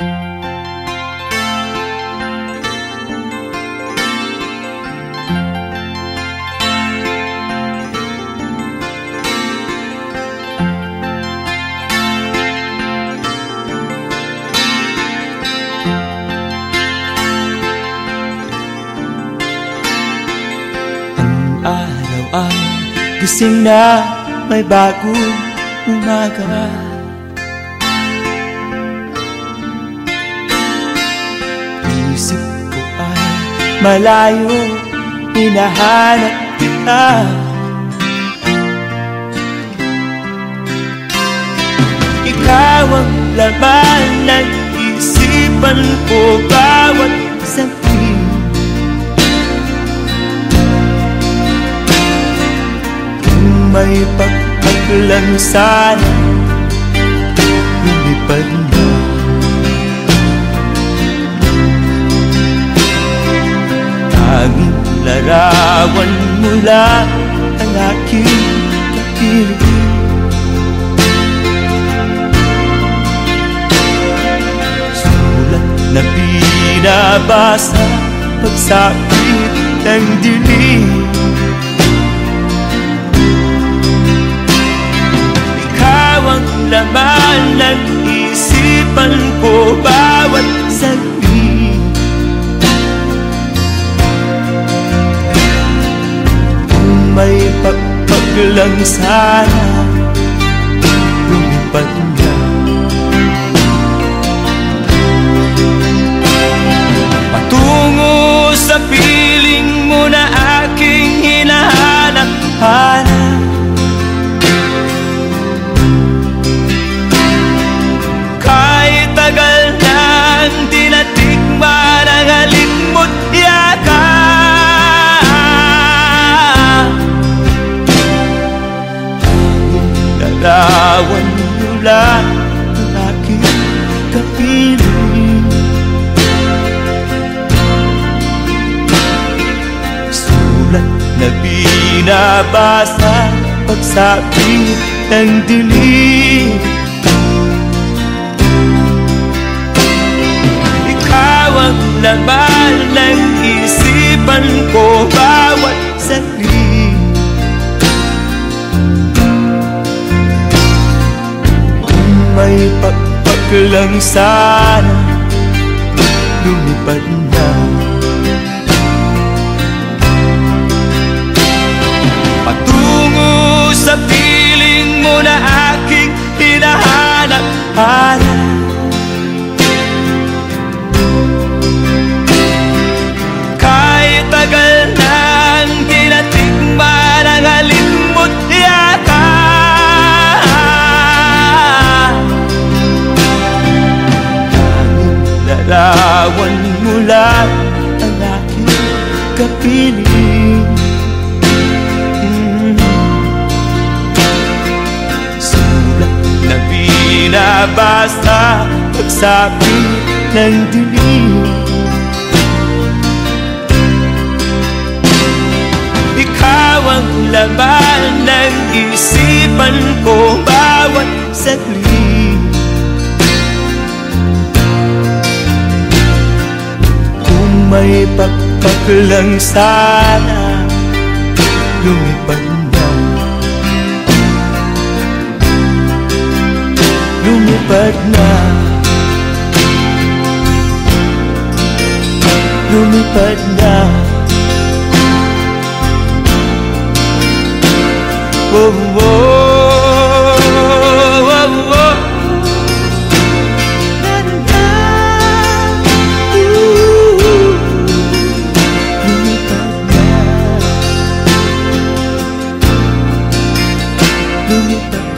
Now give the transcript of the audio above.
araw ay gising na may bagong umaga Isip ko ay malayo, hinahanap kita. Ikaw ang laman ng isipan ko bawat saglit may pagpaglang sana Lumipad na larawan mo lang ang aking kapiling Sulat na binabasa Pagsakit ng dilim. Ikaw ang laman ng isipan ko bawat pagpaglang sana Larawan mo lang ang aking kapiling Sulat na binabasa Pagsapit ng dilim. Ikaw ang laman ng isipan ko bawat pagpaglang sana Lumipad na Larawan mo lang ang aking kapiling Mm. Sulat na binabasa Pagsabi ng dilim Ikaw ang laman May pagpaglang sana. Lumipad na. Lumipad na. Lumipad na. Oh, oh, You.